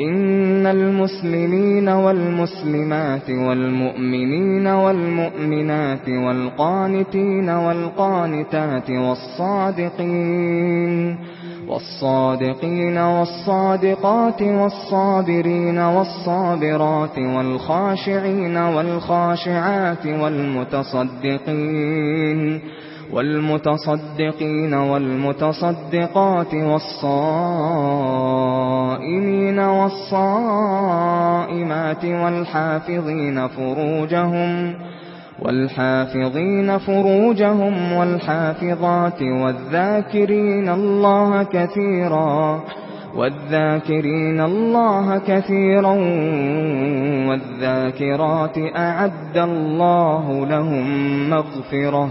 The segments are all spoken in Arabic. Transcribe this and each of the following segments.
إن المسلمين والمسلمات والمؤمنين والمؤمنات والقانتين والقانتات والصادقين والصادقين والصادقات والصابرين والصابرات والخاشعين والخاشعات والمتصدقين والمتصدقين والمتصدقات والصابرين القائمين والصائمات والحافظين فروجهم والحافظين فروجهم والحافظات والذاكرين الله كثيرا والذاكرين الله كثيرا والذاكرات أعد الله لهم مغفرة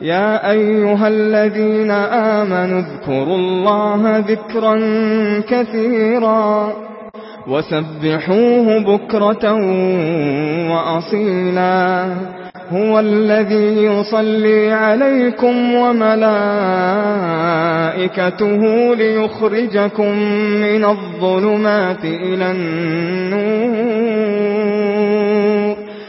يا أيها الذين آمنوا اذكروا الله ذكرا كثيرا وسبحوه بكرة وأصيلا هو الذي يصلي عليكم وملائكته ليخرجكم من الظلمات إلى النور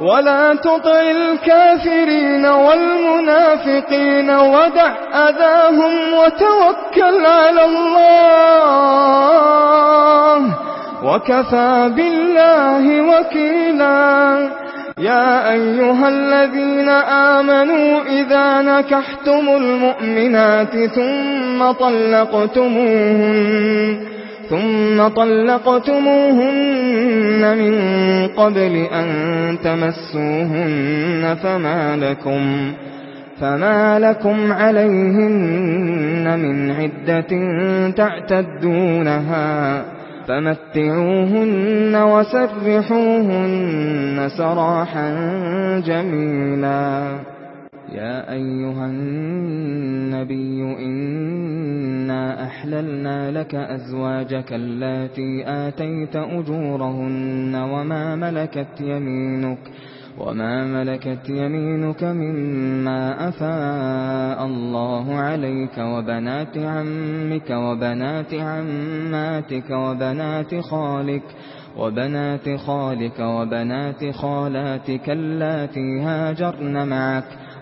ولا تطع الكافرين والمنافقين ودع أذاهم وتوكل على الله وكفى بالله وكيلا. يا أيها الذين آمنوا إذا نكحتم المؤمنات ثم طلقتموهن ثم طلقتموهن من قبل أن تمسوهن فما لكم فما لكم عليهن من عدة تعتدونها فمتعوهن وسرحوهن سراحا جميلا. يا أيها الناس أحللنا لك أزواجك التي آتيت أجورهن وما ملكت يمينك وما ملكت يمينك مما أفاء الله عليك وبنات عمك وبنات عماتك وبنات خالك وبنات خالك وبنات خالاتك التي هاجرن معك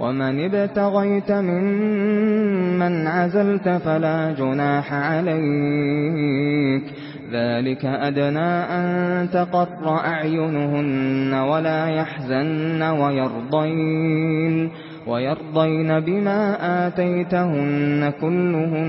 ومن ابتغيت ممن عزلت فلا جناح عليك ذلك أدنى أن تقر أعينهن ولا يحزن ويرضين ويرضين بما آتيتهن كلهن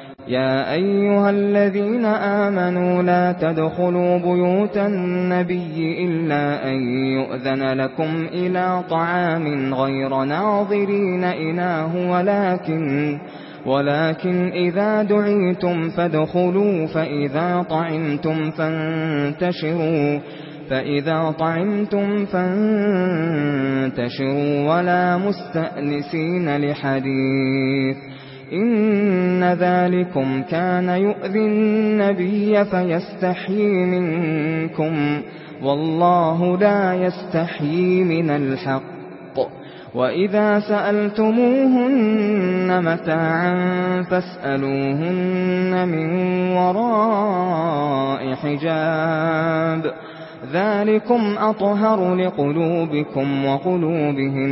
يا ايها الذين امنوا لا تدخلوا بيوت النبي الا ان يؤذن لكم إلى طعام غير ناظرين اناه ولكن ولكن اذا دعيتم فادخلوا فاذا طعمتم فانتشروا فإذا طعمتم فانتشروا ولا مستأنسين لحديث إن ذلكم كان يؤذي النبي فيستحي منكم والله لا يستحي من الحق وَإِذَا سَأَلْتُمُوهُنَّ مَتَاعًا فَاسْأَلُوهُنَّ مِنْ وَرَاءِ حِجَابٍ ذَلِكُمْ أَطْهَرُ لِقُلُوبِكُمْ وقلوبهم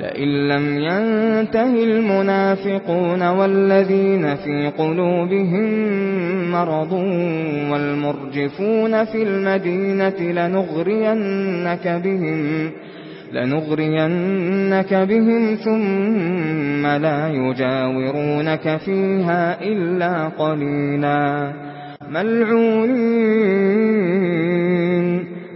لئن لم ينتهي المنافقون والذين في قلوبهم مرض والمرجفون في المدينة لنغرينك بهم لنغرينك بهم ثم لا يجاورونك فيها إلا قليلا. ملعونين.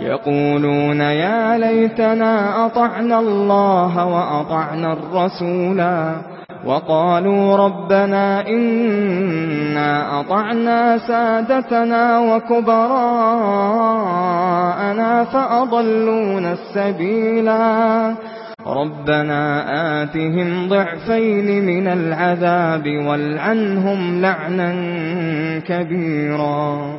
يقولون يا ليتنا أطعنا الله وأطعنا الرسولا وقالوا ربنا إنا أطعنا سادتنا وكبراءنا فَأَضَلُّونَا السبيلا ربنا آتهم ضعفين من العذاب والعنهم لعنا كبيرا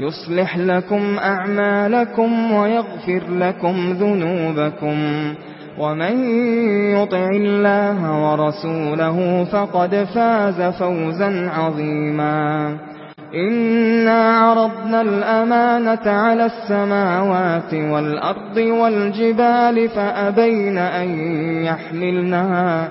يُصْلِحْ لَكُمْ أَعْمَالَكُمْ وَيَغْفِرْ لَكُمْ ذُنُوبَكُمْ وَمَن يُطِعِ اللَّهَ وَرَسُولَهُ فَقَدْ فَازَ فَوْزًا عَظِيمًا إِنَّا عَرَضْنَا الْأَمَانَةَ عَلَى السَّمَاوَاتِ وَالْأَرْضِ وَالْجِبَالِ فَأَبَيْنَ أَن يَحْمِلْنَهَا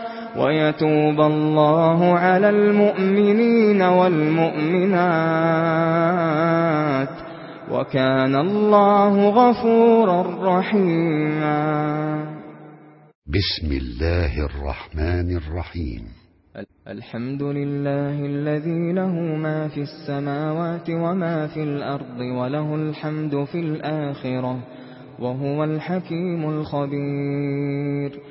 ويتوب الله على المؤمنين والمؤمنات وكان الله غفورا رحيما. بسم الله الرحمن الرحيم. الحمد لله الذي له ما في السماوات وما في الأرض وله الحمد في الآخرة وهو الحكيم الخبير.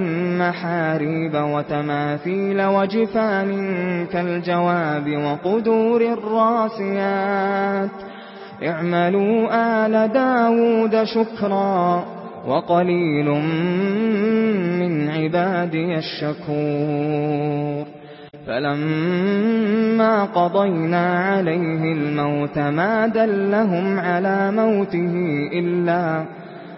مَحَارِيبَ وتماثيل وجفان كالجواب وقدور الراسيات. اعملوا آل دَاوُودَ شكرا وقليل من عبادي الشكور. فَلَمَّا قَضَيْنَا عَلَيْهِ الْمَوْتَ مَا دَلَّهُمْ عَلَى مَوْتِهِ إِلَّا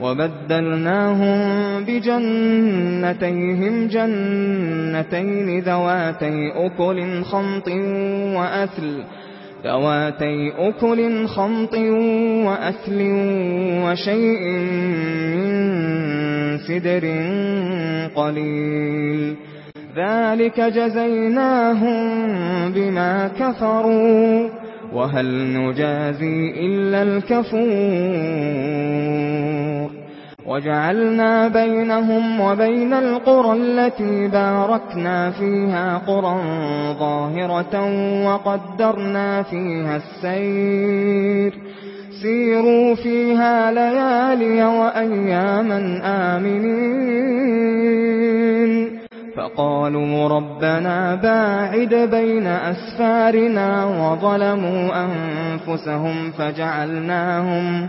وَبَدَّلْنَاهُمْ بِجَنَّتَيْهِمْ جَنَّتَيْنِ ذَوَاتَيْ أُكُلٍ خَمْطٍ وَأَثْلٍ ذَوَاتَيْ أُكُلٍ خَمْطٍ وَأَثْلٍ وَشَيْءٍ مِّن سِدْرٍ قَلِيلٍ. ذَلِكَ جَزَيْنَاهُمْ بِمَا كَفَرُوا وَهَلْ نُجَازِي إِلَّا الْكَفُورَ. وَجَعَلْنَا بَيْنَهُمْ وَبَيْنَ الْقُرَى الَّتِي بَارَكْنَا فِيهَا قُرًى ظَاهِرَةً وَقَدَّرْنَا فِيهَا السَّيْرَ. سِيرُوا فِيهَا لَيَالِيَ وَأَيَّامًا آمِنِينَ. فَقَالُوا رَبَّنَا بَاعِدْ بَيْنَ أَسْفَارِنَا وَظَلَمُوا أَنفُسَهُمْ فَجَعَلْنَاهُمْ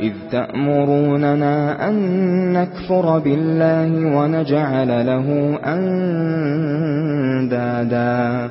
إذ تأمروننا أن نكفر بالله ونجعل له أندادا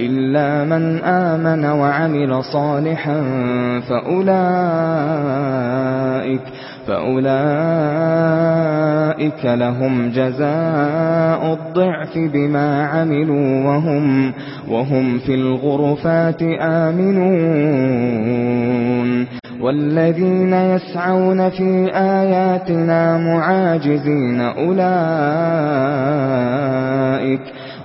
إلا من آمن وعمل صالحا فأولئك فأولئك لهم جزاء الضعف بما عملوا وهم وهم في الغرفات آمنون والذين يسعون في آياتنا معاجزين أولئك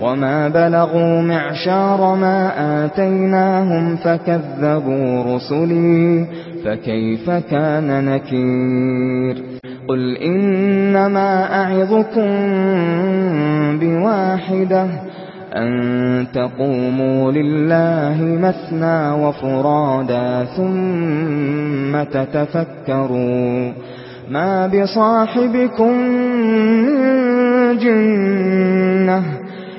وما بلغوا معشار ما آتيناهم فكذبوا رسلي فكيف كان نكير قل إنما أعظكم بواحدة أن تقوموا لله مثنى وَفُرَادَى ثم تتفكروا ما بصاحبكم من جنة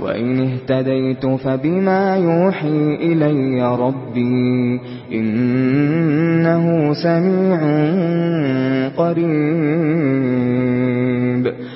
وإن اهتديت فبما يوحي إلي ربي إنه سميع قريب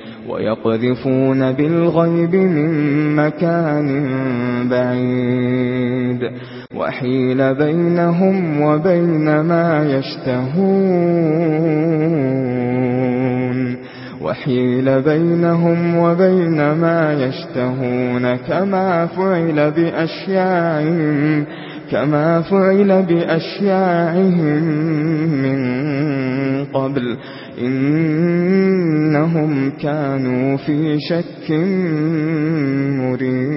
ويقذفون بالغيب من مكان بعيد. وحيل بينهم وبين ما يشتهون. وحيل بينهم وبين ما يشتهون. كما فعل بأشياعهم كما فعل بأشياعهم من قبل. إنهم كانوا في شك مريب.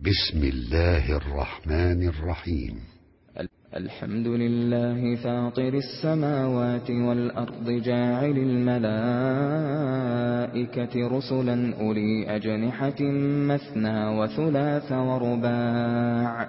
بسم الله الرحمن الرحيم. الحمد لله فاطر السماوات والأرض جاعل الملائكة رسلا أولي أجنحة مثنى وثلاث ورباع.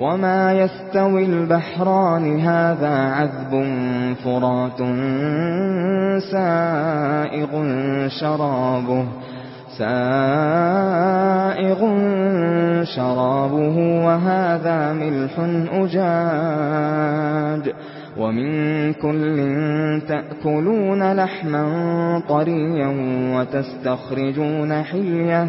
وما يستوي البحران هذا عذب فرات سائغ شرابه سائغ شرابه وهذا ملح أجاج ومن كل تأكلون لحما طريا وتستخرجون حليه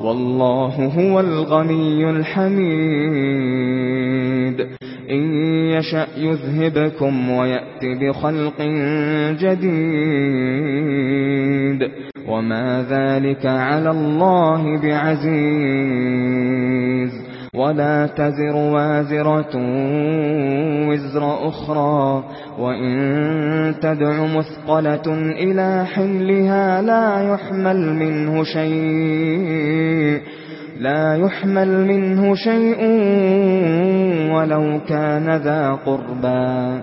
والله هو الغني الحميد. إن يشأ يذهبكم ويأتي بخلق جديد. وما ذلك على الله بعزيز. ولا تزر وازرة وزر أخرى وإن تدع مثقلة إلى حملها لا يحمل منه شيء لا يحمل منه شيء ولو كان ذا قربا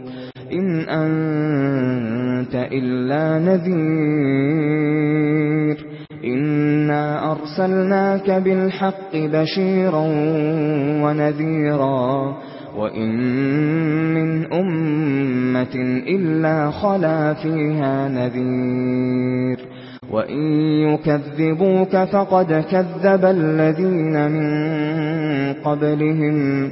إن أنت إلا نذير. إنا أرسلناك بالحق بشيرا ونذيرا. وإن من أمة إلا خلا فيها نذير. وَإِن يُكَذِّبُوكَ فَقَدْ كَذَّبَ الَّذِينَ مِن قَبْلِهِمْ.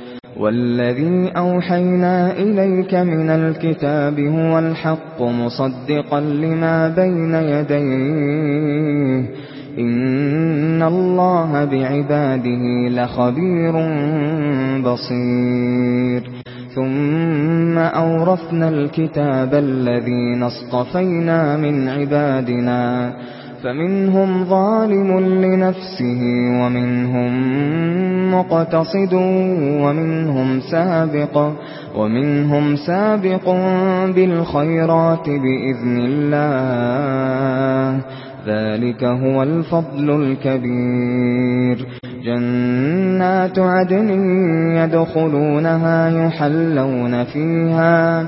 والذي أوحينا إليك من الكتاب هو الحق مصدقا لما بين يديه. إن الله بعباده لخبير بصير. ثم أورثنا الكتاب الذي نصطفينا من عبادنا. فمنهم ظالم لنفسه ومنهم مقتصد ومنهم سابق ومنهم سابق بالخيرات بإذن الله. ذلك هو الفضل الكبير. جنات عدن يدخلونها يحلون فيها.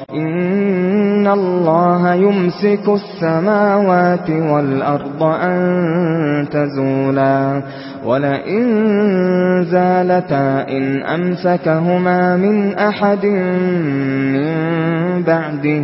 إن الله يمسك السماوات والأرض أن تزولا ولئن زالتا إن أمسكهما من أحد من بعده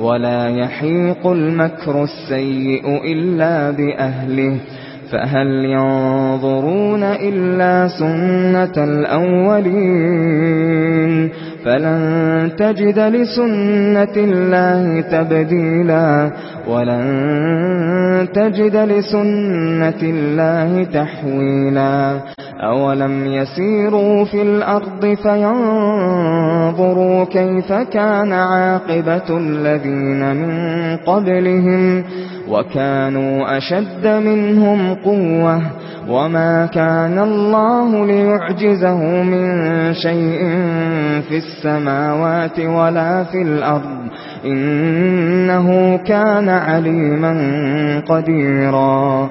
ولا يحيق المكر السيء إلا بأهله فَهَلْ يَنظُرُونَ إِلَّا سُنَّةَ الْأَوَّلِينَ فَلَن تَجِدَ لِسُنَّةِ اللَّهِ تَبْدِيلًا وَلَن تَجِدَ لِسُنَّةِ اللَّهِ تَحْوِيلًا أَوَلَمْ يَسِيرُوا فِي الْأَرْضِ فَيَنظُرُوا كَيْفَ كَانَ عَاقِبَةُ الَّذِينَ مِن قَبْلِهِمْ وَكَانُوا أَشَدَّ مِنْهُمْ قُوَّةً وَمَا كَانَ اللَّهُ لِيُعْجِزَهُ مِنْ شَيْءٍ فِي السَّمَاوَاتِ وَلَا فِي الْأَرْضِ إِنَّهُ كَانَ عَلِيمًا قَدِيرًا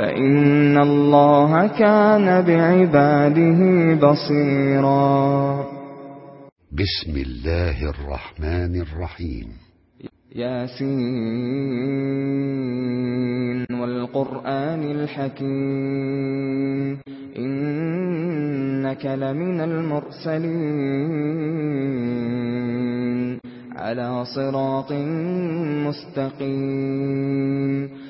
فإن الله كان بعباده بصيرا. بسم الله الرحمن الرحيم. ياسين والقرآن الحكيم. إنك لمن المرسلين. على صراط مستقيم.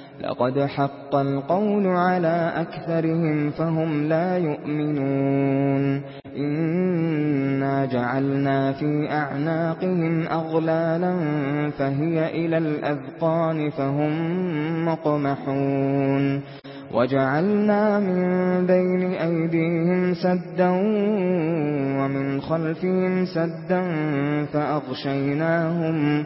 لقد حق القول على أكثرهم فهم لا يؤمنون. إنا جعلنا في أعناقهم أغلالا فهي إلى الأذقان فهم مقمحون. وَجَعَلْنَا مِن بَيْنِ أَيْدِيهِمْ سَدًّا وَمِنْ خَلْفِهِمْ سَدًّا فَأَغْشَيْنَاهُمْ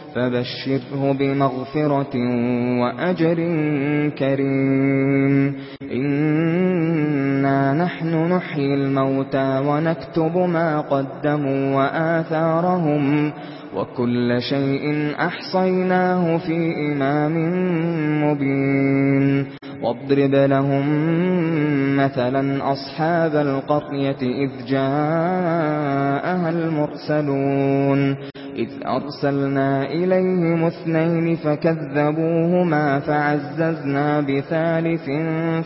فبشره بمغفرة وأجر كريم. إنا نحن نحيي الموتى ونكتب ما قدموا وآثارهم. وآثارهم وَكُلَّ شَيْءٍ أَحْصَيْنَاهُ فِي إِمَامٍ مُبِينٍ وَاضْرِبْ لَهُم مَّثَلًا أَصْحَابَ الْقَرْيَةِ إِذْ جَاءَهَا الْمُرْسَلُونَ إِذْ أَرْسَلْنَا إِلَيْهِمُ اثْنَيْنِ فَكَذَّبُوهُمَا فَعَزَّزْنَا بِثَالِثٍ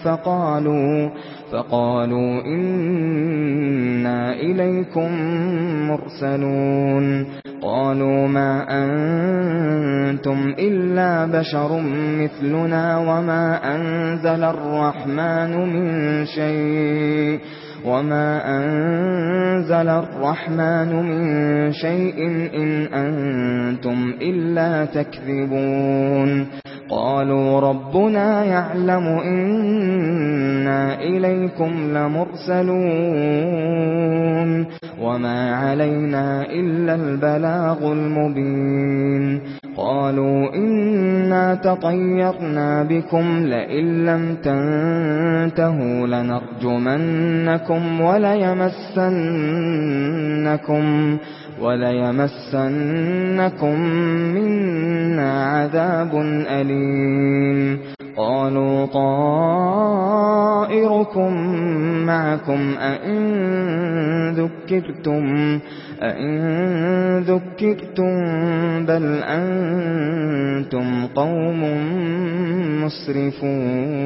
فَقَالُوا فقالوا إنا إليكم مرسلون. قالوا ما أنتم إلا بشر مثلنا وما أنزل الرحمن من شيء وما أنزل الرحمن من شيء إن أنتم إلا تكذبون. قالوا ربنا يعلم إنا إليكم لمرسلون وما علينا إلا البلاغ المبين قالوا إنا تطيرنا بكم لئن لم تنتهوا لنرجمنكم وليمسنكم وَلَيَمَسَّنَّكُم مِّنَّا عَذَابٌ أَلِيمٌ الْعَالَمِينَ قالوا طائركم معكم أئن ذكرتم أئن ذكرتم بل أنتم قوم مسرفون.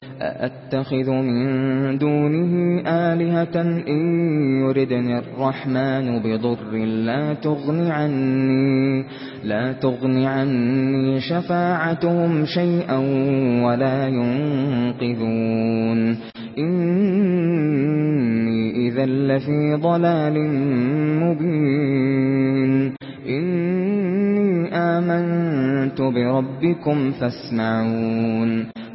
أتخذ من دونه آلهة إن يردني الرحمن بضر لا تغن عني لا تغن عني شفاعتهم شيئا ولا ينقذون. إني إذا لفي ضلال مبين. إني آمنت بربكم فاسمعون.